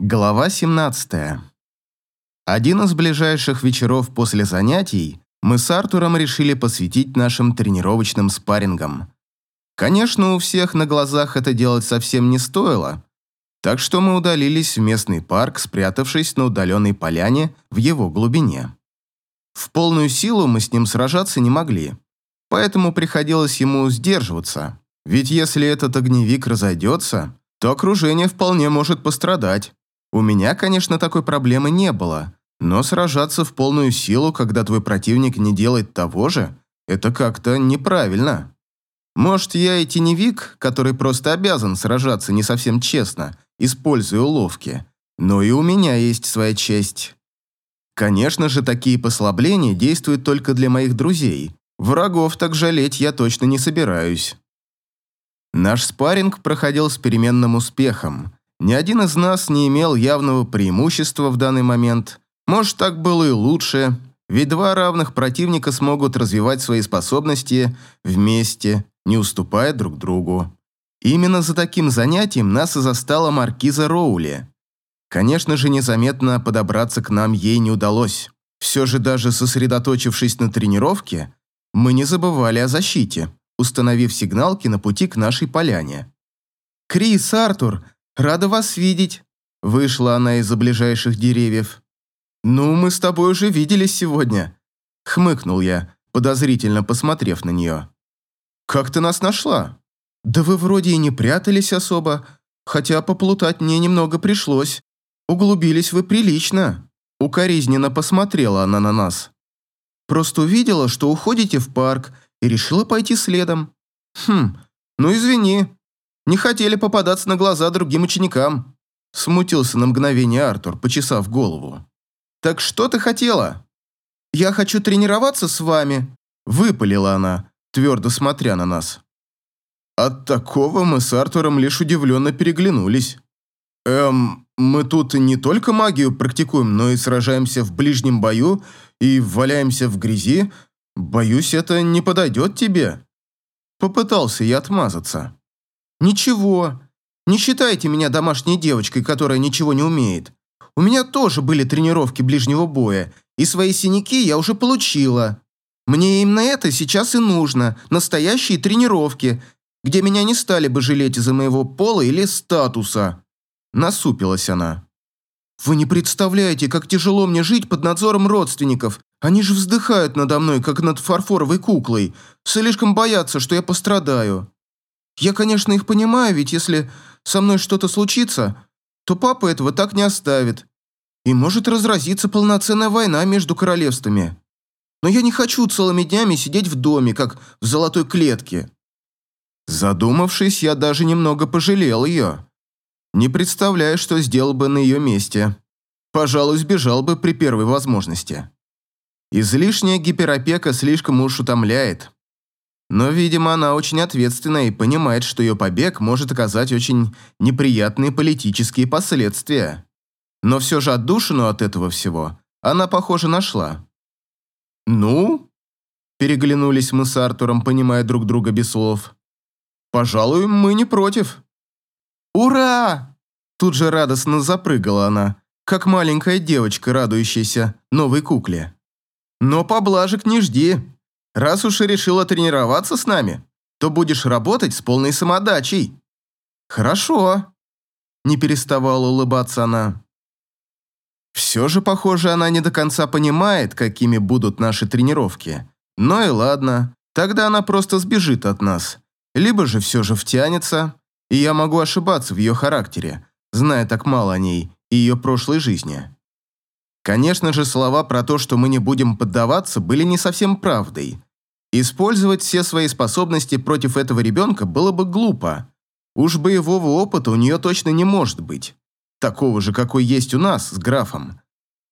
Глава 17. Один из ближайших вечеров после занятий мы с Артуром решили посвятить нашим тренировочным спаррингам. Конечно, у всех на глазах это делать совсем не стоило, так что мы удалились в местный парк, спрятавшись на удаленной поляне в его глубине. В полную силу мы с ним сражаться не могли, поэтому приходилось ему сдерживаться, ведь если этот огневик разойдется, то окружение вполне может пострадать. У меня, конечно, такой проблемы не было, но сражаться в полную силу, когда твой противник не делает того же, это как-то неправильно. Может, я и теневик, который просто обязан сражаться не совсем честно, используя уловки, но и у меня есть своя честь. Конечно же, такие послабления действуют только для моих друзей. Врагов так жалеть я точно не собираюсь. Наш спарринг проходил с переменным успехом. Ни один из нас не имел явного преимущества в данный момент. Может, так было и лучше, ведь два равных противника смогут развивать свои способности вместе, не уступая друг другу. Именно за таким занятием нас и застала маркиза Роули. Конечно же, незаметно подобраться к нам ей не удалось. Все же даже сосредоточившись на тренировке, мы не забывали о защите, установив сигналки на пути к нашей поляне. «Крис, Артур, Рада вас видеть!» Вышла она из-за ближайших деревьев. «Ну, мы с тобой уже виделись сегодня», — хмыкнул я, подозрительно посмотрев на нее. «Как ты нас нашла?» «Да вы вроде и не прятались особо, хотя поплутать мне немного пришлось. Углубились вы прилично». Укоризненно посмотрела она на нас. «Просто увидела, что уходите в парк, и решила пойти следом». «Хм, ну извини, не хотели попадаться на глаза другим ученикам. Смутился на мгновение Артур, почесав голову. «Так что ты хотела?» «Я хочу тренироваться с вами», – выпалила она, твердо смотря на нас. От такого мы с Артуром лишь удивленно переглянулись. «Эм, мы тут не только магию практикуем, но и сражаемся в ближнем бою и валяемся в грязи. Боюсь, это не подойдет тебе». Попытался я отмазаться. «Ничего. Не считайте меня домашней девочкой, которая ничего не умеет. У меня тоже были тренировки ближнего боя, и свои синяки я уже получила. Мне именно это сейчас и нужно, настоящие тренировки, где меня не стали бы жалеть из-за моего пола или статуса». Насупилась она. «Вы не представляете, как тяжело мне жить под надзором родственников. Они же вздыхают надо мной, как над фарфоровой куклой. Слишком боятся, что я пострадаю. Я, конечно, их понимаю, ведь если со мной что-то случится, то папа этого так не оставит. И может разразиться полноценная война между королевствами. Но я не хочу целыми днями сидеть в доме, как в золотой клетке. Задумавшись, я даже немного пожалел ее. Не представляю, что сделал бы на ее месте. Пожалуй, сбежал бы при первой возможности. Излишняя гиперопека слишком уж утомляет. Но, видимо, она очень ответственна и понимает, что ее побег может оказать очень неприятные политические последствия. Но все же отдушину от этого всего она, похоже, нашла. «Ну?» – переглянулись мы с Артуром, понимая друг друга без слов. «Пожалуй, мы не против». «Ура!» – тут же радостно запрыгала она, как маленькая девочка, радующаяся новой кукле. «Но поблажек не жди», Раз уж и решила тренироваться с нами, то будешь работать с полной самодачей». «Хорошо», – не переставала улыбаться она. Все же, похоже, она не до конца понимает, какими будут наши тренировки. Но и ладно, тогда она просто сбежит от нас. Либо же все же втянется, и я могу ошибаться в ее характере, зная так мало о ней и ее прошлой жизни. Конечно же, слова про то, что мы не будем поддаваться, были не совсем правдой. Использовать все свои способности против этого ребенка было бы глупо. Уж боевого опыта у нее точно не может быть. Такого же, какой есть у нас с графом.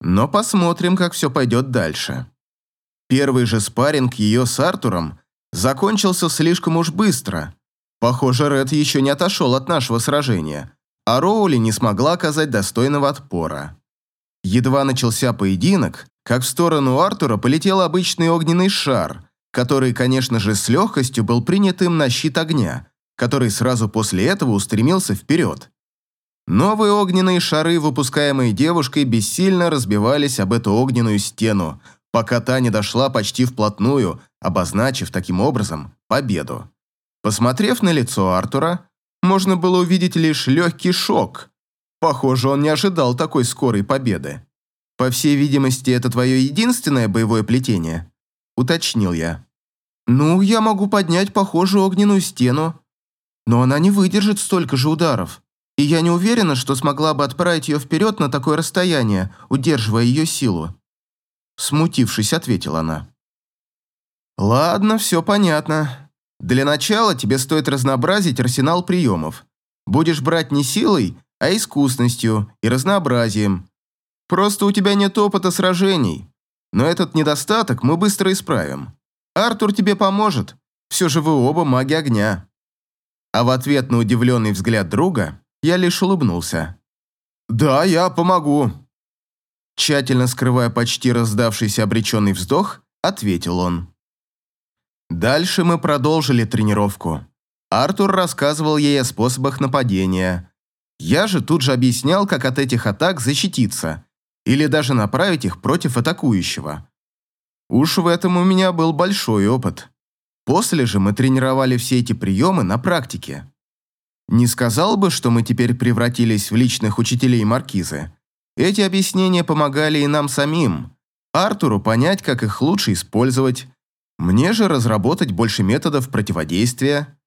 Но посмотрим, как все пойдет дальше. Первый же спарринг ее с Артуром закончился слишком уж быстро. Похоже, Ред еще не отошел от нашего сражения, а Роули не смогла оказать достойного отпора. Едва начался поединок, как в сторону Артура полетел обычный огненный шар – который, конечно же, с легкостью был принят им на щит огня, который сразу после этого устремился вперед. Новые огненные шары, выпускаемые девушкой, бессильно разбивались об эту огненную стену, пока та не дошла почти вплотную, обозначив таким образом победу. Посмотрев на лицо Артура, можно было увидеть лишь легкий шок. Похоже, он не ожидал такой скорой победы. «По всей видимости, это твое единственное боевое плетение?» – уточнил я. «Ну, я могу поднять похожую огненную стену, но она не выдержит столько же ударов, и я не уверена, что смогла бы отправить ее вперед на такое расстояние, удерживая ее силу». Смутившись, ответила она. «Ладно, все понятно. Для начала тебе стоит разнообразить арсенал приемов. Будешь брать не силой, а искусностью и разнообразием. Просто у тебя нет опыта сражений. Но этот недостаток мы быстро исправим. Артур тебе поможет. Все же вы оба маги огня». А в ответ на удивленный взгляд друга я лишь улыбнулся. «Да, я помогу». Тщательно скрывая почти раздавшийся обреченный вздох, ответил он. Дальше мы продолжили тренировку. Артур рассказывал ей о способах нападения. Я же тут же объяснял, как от этих атак защититься, или даже направить их против атакующего. Уж в этом у меня был большой опыт. После же мы тренировали все эти приемы на практике. Не сказал бы, что мы теперь превратились в личных учителей Маркизы. Эти объяснения помогали и нам самим. Артуру понять, как их лучше использовать. Мне же разработать больше методов противодействия.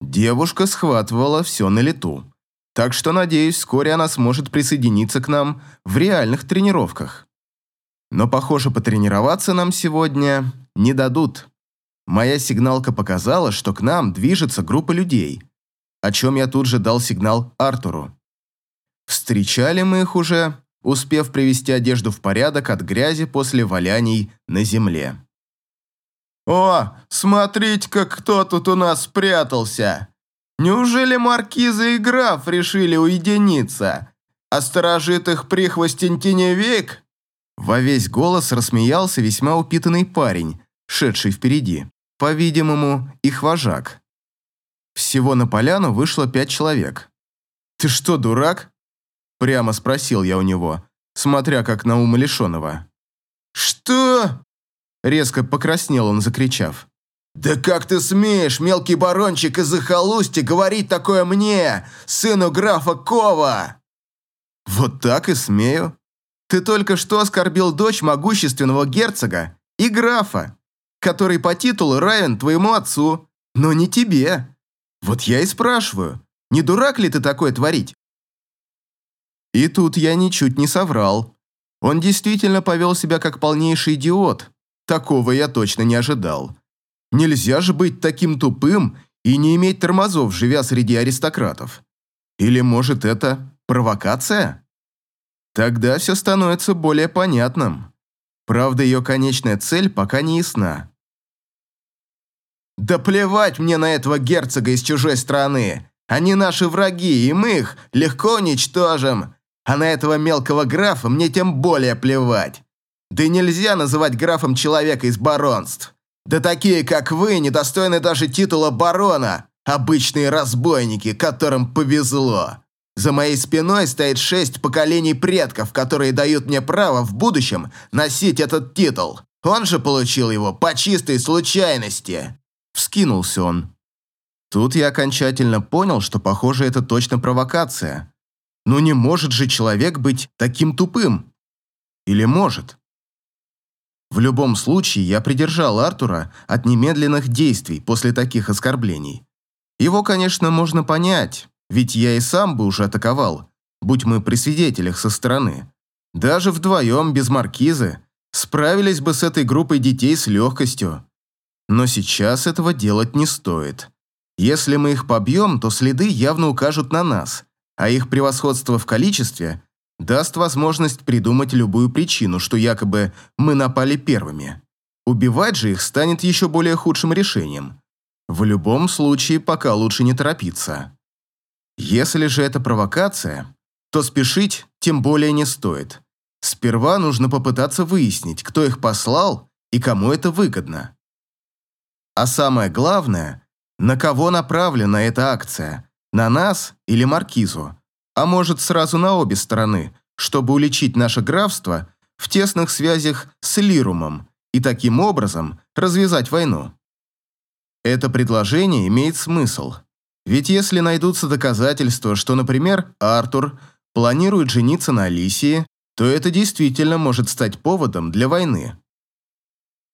Девушка схватывала все на лету. Так что, надеюсь, вскоре она сможет присоединиться к нам в реальных тренировках. Но, похоже, потренироваться нам сегодня не дадут. Моя сигналка показала, что к нам движется группа людей, о чем я тут же дал сигнал Артуру. Встречали мы их уже, успев привести одежду в порядок от грязи после валяний на земле. «О, смотрите-ка, кто тут у нас спрятался! Неужели маркиза и граф решили уединиться? А сторожит их прихвостень теневик?» Во весь голос рассмеялся весьма упитанный парень, шедший впереди. По-видимому, их вожак. Всего на поляну вышло пять человек. «Ты что, дурак?» Прямо спросил я у него, смотря как на ума лишенного. «Что?» Резко покраснел он, закричав. «Да как ты смеешь, мелкий барончик из захолустья, говорить такое мне, сыну графа Кова?» «Вот так и смею. Ты только что оскорбил дочь могущественного герцога и графа, который по титулу равен твоему отцу, но не тебе. Вот я и спрашиваю, не дурак ли ты такое творить?» И тут я ничуть не соврал. Он действительно повел себя как полнейший идиот. Такого я точно не ожидал. Нельзя же быть таким тупым и не иметь тормозов, живя среди аристократов. Или, может, это провокация? Тогда все становится более понятным. Правда, ее конечная цель пока не ясна. «Да плевать мне на этого герцога из чужой страны! Они наши враги, и мы их легко уничтожим! А на этого мелкого графа мне тем более плевать. Да нельзя называть графом человека из баронств. Да такие, как вы, недостойны даже титула барона. Обычные разбойники, которым повезло. За моей спиной стоит шесть поколений предков, которые дают мне право в будущем носить этот титул. Он же получил его по чистой случайности. Вскинулся он. Тут я окончательно понял, что, похоже, это точно провокация. Но не может же человек быть таким тупым. Или может? В любом случае, я придержал Артура от немедленных действий после таких оскорблений. Его, конечно, можно понять, ведь я и сам бы уже атаковал, будь мы при свидетелях со стороны. Даже вдвоем, без маркизы, справились бы с этой группой детей с легкостью. Но сейчас этого делать не стоит. Если мы их побьем, то следы явно укажут на нас, а их превосходство в количестве даст возможность придумать любую причину, что якобы мы напали первыми. Убивать же их станет еще более худшим решением. В любом случае, пока лучше не торопиться. Если же это провокация, то спешить тем более не стоит. Сперва нужно попытаться выяснить, кто их послал и кому это выгодно. А самое главное, на кого направлена эта акция – на нас или Маркизу? А может сразу на обе стороны, чтобы уличить наше графство в тесных связях с Лирумом и таким образом развязать войну. Это предложение имеет смысл. Ведь если найдутся доказательства, что, например, Артур планирует жениться на Алисии, то это действительно может стать поводом для войны.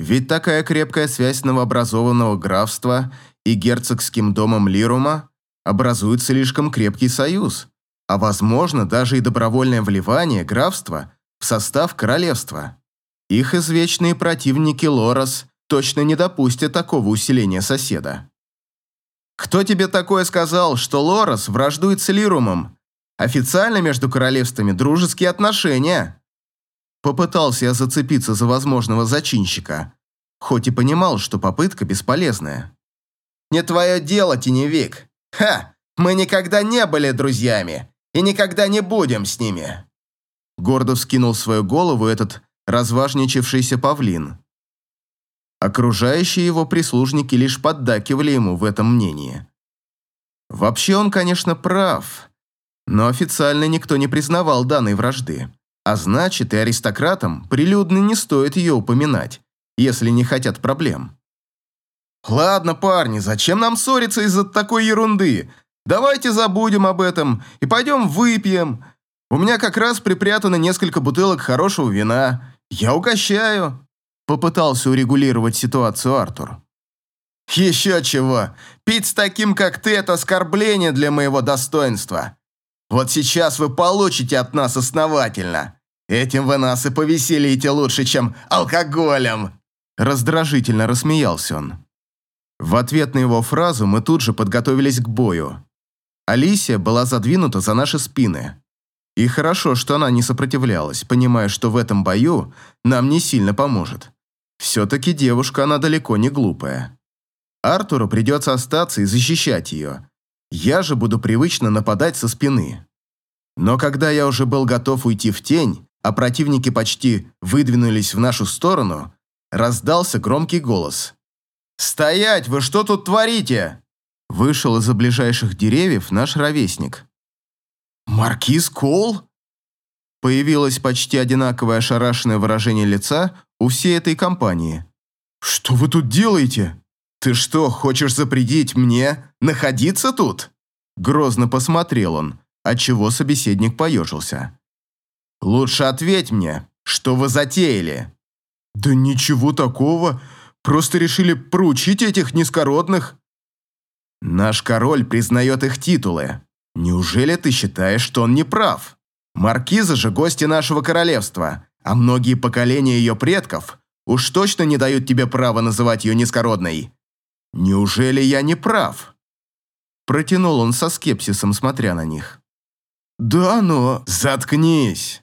Ведь такая крепкая связь новообразованного графства и герцогским домом Лирума образует слишком крепкий союз, а возможно даже и добровольное вливание графства в состав королевства. Их извечные противники Лорос точно не допустят такого усиления соседа. «Кто тебе такое сказал, что Лорос враждует с Лирумом? Официально между королевствами дружеские отношения». Попытался я зацепиться за возможного зачинщика, хоть и понимал, что попытка бесполезная. «Не твое дело, теневик. Ха! Мы никогда не были друзьями и никогда не будем с ними!» Гордо вскинул свою голову этот разважничавшийся павлин. Окружающие его прислужники лишь поддакивали ему в этом мнении. Вообще он, конечно, прав, но официально никто не признавал данной вражды, а значит и аристократам прилюдно не стоит ее упоминать, если не хотят проблем. «Ладно, парни, зачем нам ссориться из-за такой ерунды? Давайте забудем об этом и пойдем выпьем. У меня как раз припрятано несколько бутылок хорошего вина. Я угощаю». Попытался урегулировать ситуацию Артур. «Еще чего! Пить с таким, как ты, это оскорбление для моего достоинства. Вот сейчас вы получите от нас основательно. Этим вы нас и повеселите лучше, чем алкоголем!» Раздражительно рассмеялся он. В ответ на его фразу мы тут же подготовились к бою. Алисия была задвинута за наши спины. И хорошо, что она не сопротивлялась, понимая, что в этом бою нам не сильно поможет. Все-таки девушка она далеко не глупая. Артуру придется остаться и защищать ее. Я же буду привычно нападать со спины. Но когда я уже был готов уйти в тень, а противники почти выдвинулись в нашу сторону, раздался громкий голос. «Стоять! Вы что тут творите?» Вышел из-за ближайших деревьев наш ровесник. «Маркиз Кол?» Появилось почти одинаковое ошарашенное выражение лица у всей этой компании. «Что вы тут делаете? Ты что, хочешь запретить мне находиться тут?» Грозно посмотрел он, отчего собеседник поежился. «Лучше ответь мне, что вы затеяли?» «Да ничего такого, просто решили проучить этих низкородных». «Наш король признает их титулы. Неужели ты считаешь, что он не прав? Маркиза же гости нашего королевства, а многие поколения ее предков уж точно не дают тебе права называть ее низкородной. Неужели я не прав?» Протянул он со скепсисом, смотря на них. «Да, но...» «Заткнись!»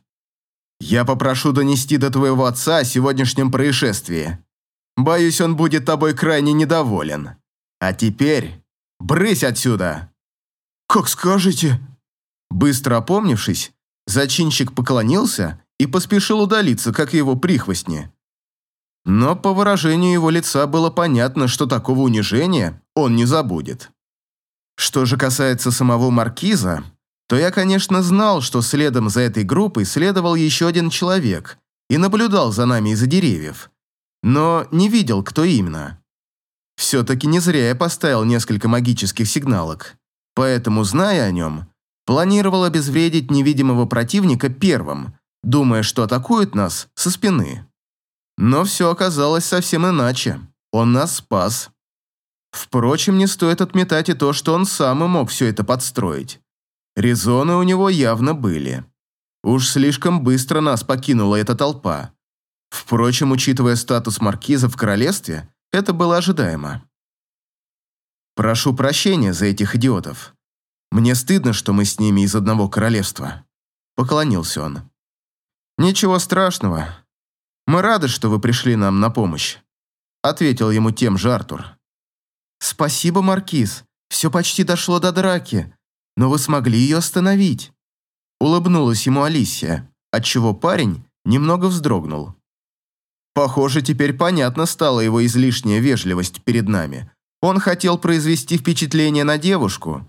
«Я попрошу донести до твоего отца о сегодняшнем происшествии. Боюсь, он будет тобой крайне недоволен. А теперь брысь отсюда!» «Как скажете!» Быстро опомнившись, зачинщик поклонился и поспешил удалиться, как его прихвостни. Но по выражению его лица было понятно, что такого унижения он не забудет. Что же касается самого маркиза, то я, конечно, знал, что следом за этой группой следовал еще один человек и наблюдал за нами из-за деревьев, но не видел, кто именно. Все-таки не зря я поставил несколько магических сигналок, поэтому, зная о нем, планировал обезвредить невидимого противника первым, думая, что атакует нас со спины. Но все оказалось совсем иначе. Он нас спас. Впрочем, не стоит отметать и то, что он сам и мог все это подстроить. Резоны у него явно были. Уж слишком быстро нас покинула эта толпа. Впрочем, учитывая статус маркиза в королевстве, это было ожидаемо. Прошу прощения за этих идиотов. Мне стыдно, что мы с ними из одного королевства. Поклонился он. «Ничего страшного. Мы рады, что вы пришли нам на помощь», ответил ему тем же Артур. «Спасибо, Маркиз. Все почти дошло до драки, но вы смогли ее остановить», улыбнулась ему Алисия, отчего парень немного вздрогнул. Похоже, теперь понятно стала его излишняя вежливость перед нами. Он хотел произвести впечатление на девушку.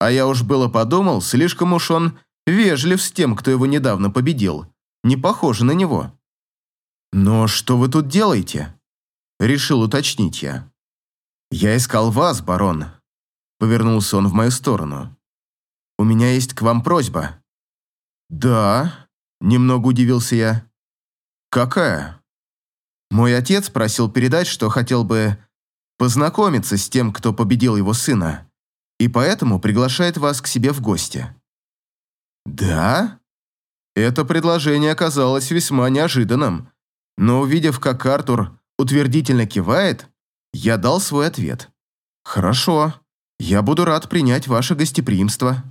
А я уж было подумал, слишком уж он вежлив с тем, кто его недавно победил. Не похоже на него. «Но что вы тут делаете?» Решил уточнить я. «Я искал вас, барон», — повернулся он в мою сторону. «У меня есть к вам просьба». «Да», — немного удивился я. «Какая?» «Мой отец просил передать, что хотел бы познакомиться с тем, кто победил его сына, и поэтому приглашает вас к себе в гости». «Да?» Это предложение оказалось весьма неожиданным, но увидев, как Артур утвердительно кивает, я дал свой ответ. «Хорошо, я буду рад принять ваше гостеприимство».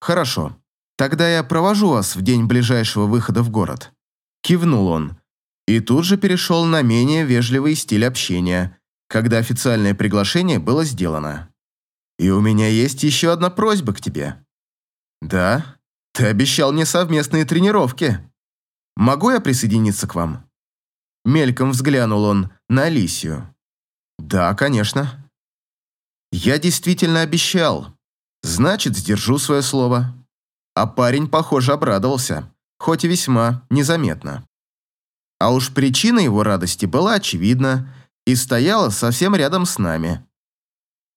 «Хорошо, тогда я провожу вас в день ближайшего выхода в город». Кивнул он, и тут же перешел на менее вежливый стиль общения, когда официальное приглашение было сделано. «И у меня есть еще одна просьба к тебе». «Да, ты обещал мне совместные тренировки. Могу я присоединиться к вам?» Мельком взглянул он на Алисию. «Да, конечно». «Я действительно обещал. Значит, сдержу свое слово». А парень, похоже, обрадовался, хоть и весьма незаметно. А уж причина его радости была очевидна и стояла совсем рядом с нами.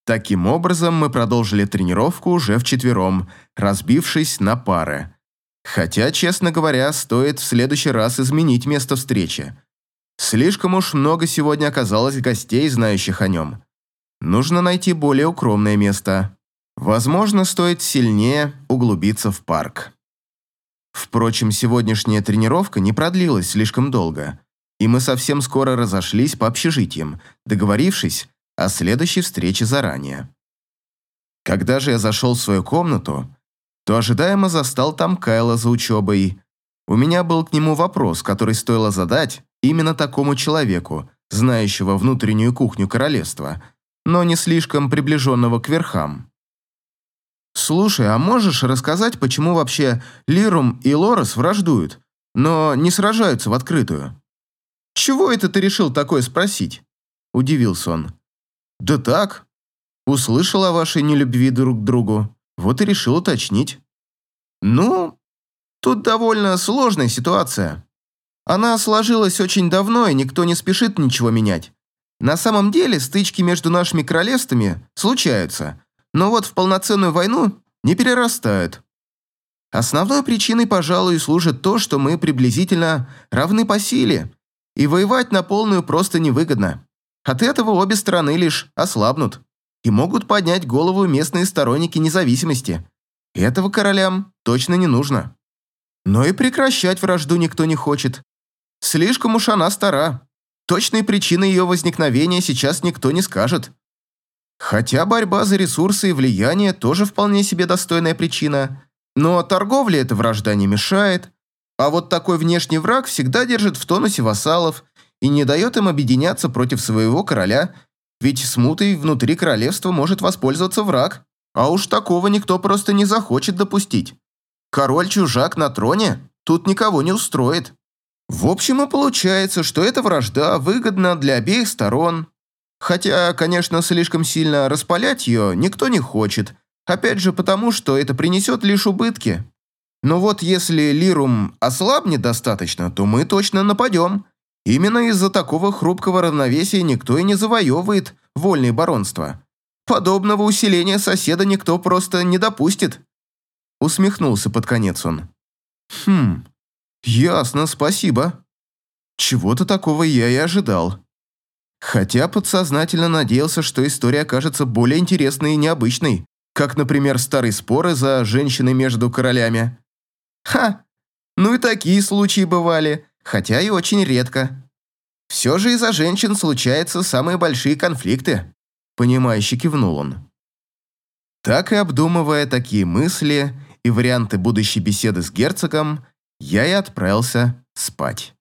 Таким образом, мы продолжили тренировку уже вчетвером, разбившись на пары. Хотя, честно говоря, стоит в следующий раз изменить место встречи. Слишком уж много сегодня оказалось гостей, знающих о нем. Нужно найти более укромное место. Возможно, стоит сильнее углубиться в парк. Впрочем, сегодняшняя тренировка не продлилась слишком долго, и мы совсем скоро разошлись по общежитиям, договорившись о следующей встрече заранее. Когда же я зашел в свою комнату, то ожидаемо застал там Кайла за учебой. У меня был к нему вопрос, который стоило задать, Именно такому человеку, знающего внутреннюю кухню королевства, но не слишком приближенного к верхам. «Слушай, а можешь рассказать, почему вообще Лирум и Лорес враждуют, но не сражаются в открытую?» «Чего это ты решил такое спросить?» – удивился он. «Да так. Услышал о вашей нелюбви друг к другу, вот и решил уточнить». «Ну, тут довольно сложная ситуация. Она сложилась очень давно, и никто не спешит ничего менять. На самом деле стычки между нашими королевствами случаются, но вот в полноценную войну не перерастают. Основной причиной, пожалуй, служит то, что мы приблизительно равны по силе, и воевать на полную просто невыгодно. От этого обе стороны лишь ослабнут и могут поднять голову местные сторонники независимости. Этого королям точно не нужно. Но и прекращать вражду никто не хочет. Слишком уж она стара. Точной причины ее возникновения сейчас никто не скажет. Хотя борьба за ресурсы и влияние тоже вполне себе достойная причина. Но торговле эта вражда не мешает. А вот такой внешний враг всегда держит в тонусе вассалов и не дает им объединяться против своего короля, ведь смутой внутри королевства может воспользоваться враг. А уж такого никто просто не захочет допустить. Король-чужак на троне тут никого не устроит. В общем, и получается, что эта вражда выгодна для обеих сторон. Хотя, конечно, слишком сильно распалять ее никто не хочет. Опять же потому, что это принесет лишь убытки. Но вот если Лирум ослабнет достаточно, то мы точно нападем. Именно из-за такого хрупкого равновесия никто и не завоевывает вольные баронства. Подобного усиления соседа никто просто не допустит. Усмехнулся под конец он. Хм, «Ясно, спасибо. Чего-то такого я и ожидал. Хотя подсознательно надеялся, что история окажется более интересной и необычной, как, например, старые споры за женщины между королями. Ха! Ну и такие случаи бывали, хотя и очень редко. Все же из-за женщин случаются самые большие конфликты», — понимающе кивнул он. Так и обдумывая такие мысли и варианты будущей беседы с герцогом, я и отправился спать.